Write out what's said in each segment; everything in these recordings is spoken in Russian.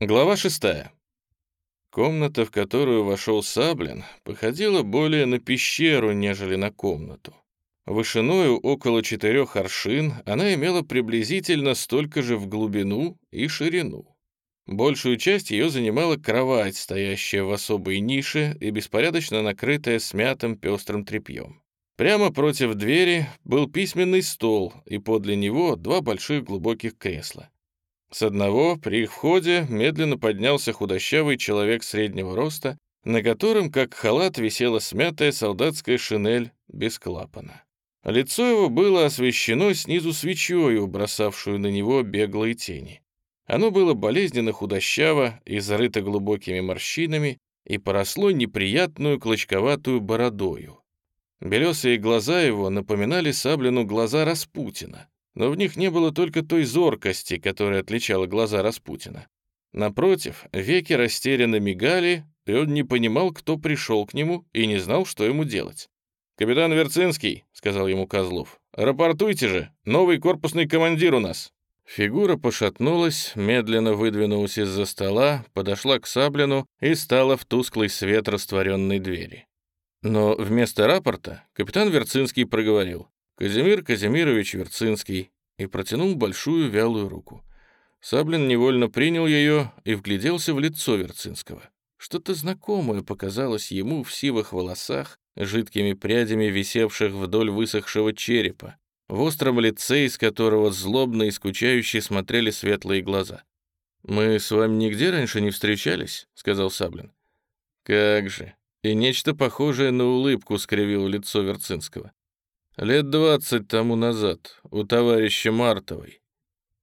Глава шестая. Комната, в которую вошел Саблин, походила более на пещеру, нежели на комнату. Вышиною около четырех аршин она имела приблизительно столько же в глубину и ширину. Большую часть ее занимала кровать, стоящая в особой нише и беспорядочно накрытая смятым пестрым тряпьем. Прямо против двери был письменный стол, и подле него два больших глубоких кресла. С одного при их входе медленно поднялся худощавый человек среднего роста, на котором, как халат, висела смятая солдатская шинель без клапана. Лицо его было освещено снизу свечою, бросавшую на него беглые тени. Оно было болезненно худощаво и зарыто глубокими морщинами и поросло неприятную клочковатую бородою. Белесые глаза его напоминали Саблину глаза Распутина, но в них не было только той зоркости, которая отличала глаза Распутина. Напротив, веки растерянно мигали, и он не понимал, кто пришел к нему, и не знал, что ему делать. «Капитан Верцинский», — сказал ему Козлов, — «рапортуйте же, новый корпусный командир у нас». Фигура пошатнулась, медленно выдвинулась из-за стола, подошла к Саблину и стала в тусклый свет растворенной двери. Но вместо рапорта капитан Верцинский проговорил. Казимир Казимирович Верцинский и протянул большую вялую руку. Саблин невольно принял ее и вгляделся в лицо Верцинского. Что-то знакомое показалось ему в сивых волосах, жидкими прядями висевших вдоль высохшего черепа, в остром лице, из которого злобно и скучающе смотрели светлые глаза. «Мы с вами нигде раньше не встречались?» — сказал Саблин. «Как же!» И нечто похожее на улыбку скривило лицо Верцинского. Лет двадцать тому назад, у товарища Мартовой.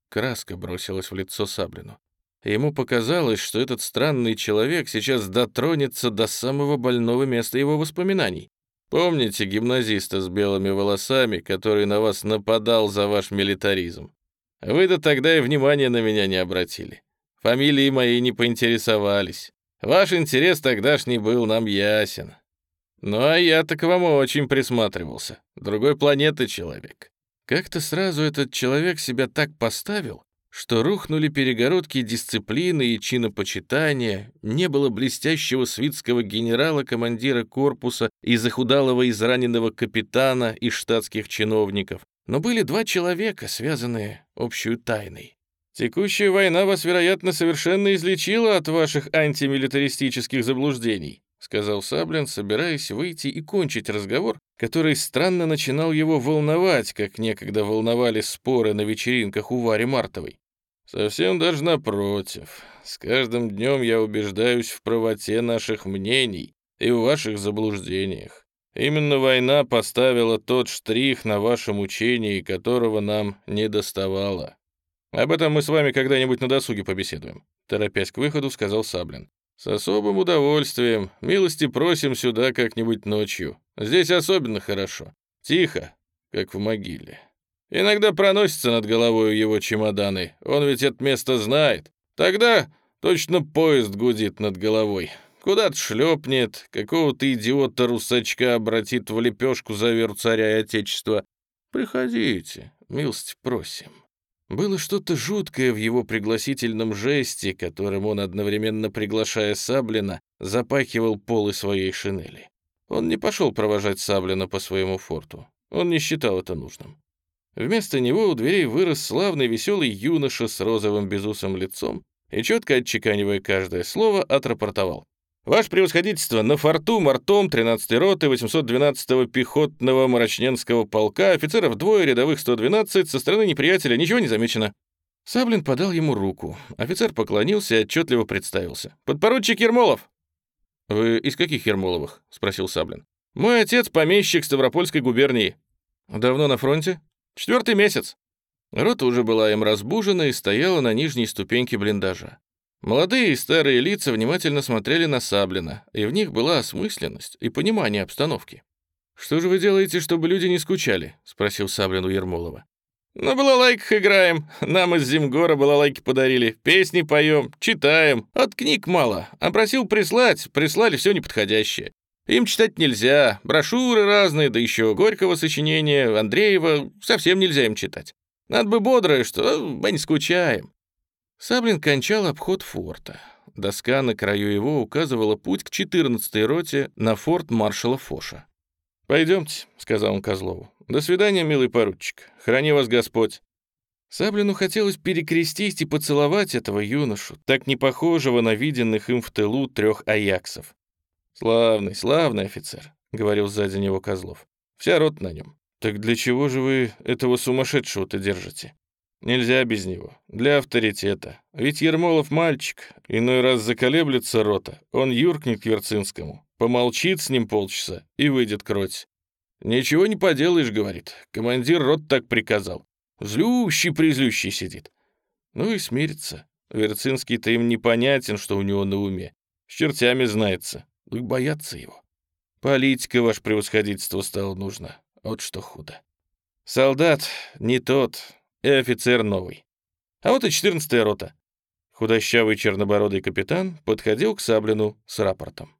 Краска бросилась в лицо Саблину. Ему показалось, что этот странный человек сейчас дотронется до самого больного места его воспоминаний. Помните гимназиста с белыми волосами, который на вас нападал за ваш милитаризм? Вы-то тогда и внимания на меня не обратили. Фамилии мои не поинтересовались. Ваш интерес тогдашний был нам ясен. Ну а я-то к вам очень присматривался. Другой планеты человек. Как-то сразу этот человек себя так поставил, что рухнули перегородки дисциплины и чинопочитания, не было блестящего свитского генерала-командира корпуса и захудалого израненного капитана и штатских чиновников, но были два человека, связанные общую тайной. Текущая война вас, вероятно, совершенно излечила от ваших антимилитаристических заблуждений сказал Саблин, собираясь выйти и кончить разговор, который странно начинал его волновать, как некогда волновали споры на вечеринках у Вари Мартовой. «Совсем даже напротив. С каждым днем я убеждаюсь в правоте наших мнений и в ваших заблуждениях. Именно война поставила тот штрих на вашем учении, которого нам не доставало. Об этом мы с вами когда-нибудь на досуге побеседуем», торопясь к выходу, сказал Саблин. «С особым удовольствием. Милости просим сюда как-нибудь ночью. Здесь особенно хорошо. Тихо, как в могиле. Иногда проносятся над головой его чемоданы. Он ведь это место знает. Тогда точно поезд гудит над головой. Куда-то шлепнет, какого-то идиота-русачка обратит в лепешку за веру царя и отечества. Приходите, милости просим». Было что-то жуткое в его пригласительном жесте, которым он, одновременно приглашая Саблина, запахивал полы своей шинели. Он не пошел провожать Саблина по своему форту. Он не считал это нужным. Вместо него у дверей вырос славный веселый юноша с розовым безусым лицом и, четко отчеканивая каждое слово, отрапортовал. Ваше превосходительство, на форту мортом 13-й роты 812-го пехотного Мрачненского полка офицеров двое, рядовых 112, со стороны неприятеля ничего не замечено». Саблин подал ему руку. Офицер поклонился и отчетливо представился. «Подпоручик Ермолов!» «Вы из каких Ермоловых?» — спросил Саблин. «Мой отец — помещик Ставропольской губернии». «Давно на фронте?» «Четвертый месяц». Рота уже была им разбужена и стояла на нижней ступеньке блиндажа. Молодые и старые лица внимательно смотрели на Саблина, и в них была осмысленность и понимание обстановки. «Что же вы делаете, чтобы люди не скучали?» — спросил Саблин у Ермолова. «На балалайках играем. Нам из Зимгора балалайки подарили. Песни поем, читаем. От книг мало. А просил прислать, прислали все неподходящее. Им читать нельзя. Брошюры разные, да еще Горького сочинения, Андреева. Совсем нельзя им читать. Надо бы бодрое, что мы не скучаем. Саблин кончал обход форта. Доска на краю его указывала путь к 14-й роте на форт маршала Фоша. «Пойдемте», — сказал он Козлову. «До свидания, милый поручик. Храни вас Господь». Саблину хотелось перекрестить и поцеловать этого юношу, так не похожего на виденных им в тылу трех аяксов. «Славный, славный офицер», — говорил сзади него Козлов. «Вся рота на нем. Так для чего же вы этого сумасшедшего-то держите? Нельзя без него. Для авторитета. Ведь Ермолов мальчик. Иной раз заколеблется рота. Он юркнет к Верцинскому. Помолчит с ним полчаса и выйдет к роте. «Ничего не поделаешь», — говорит. Командир рот так приказал. Злющий-призлющий сидит. Ну и смирится. Верцинский-то им непонятен, что у него на уме. С чертями знается. Ну и боятся его. Политика, ваше превосходительство, стало нужно. Вот что худо. Солдат не тот, и офицер новый. А вот и четырнадцатая рота. Худощавый чернобородый капитан подходил к Саблину с рапортом.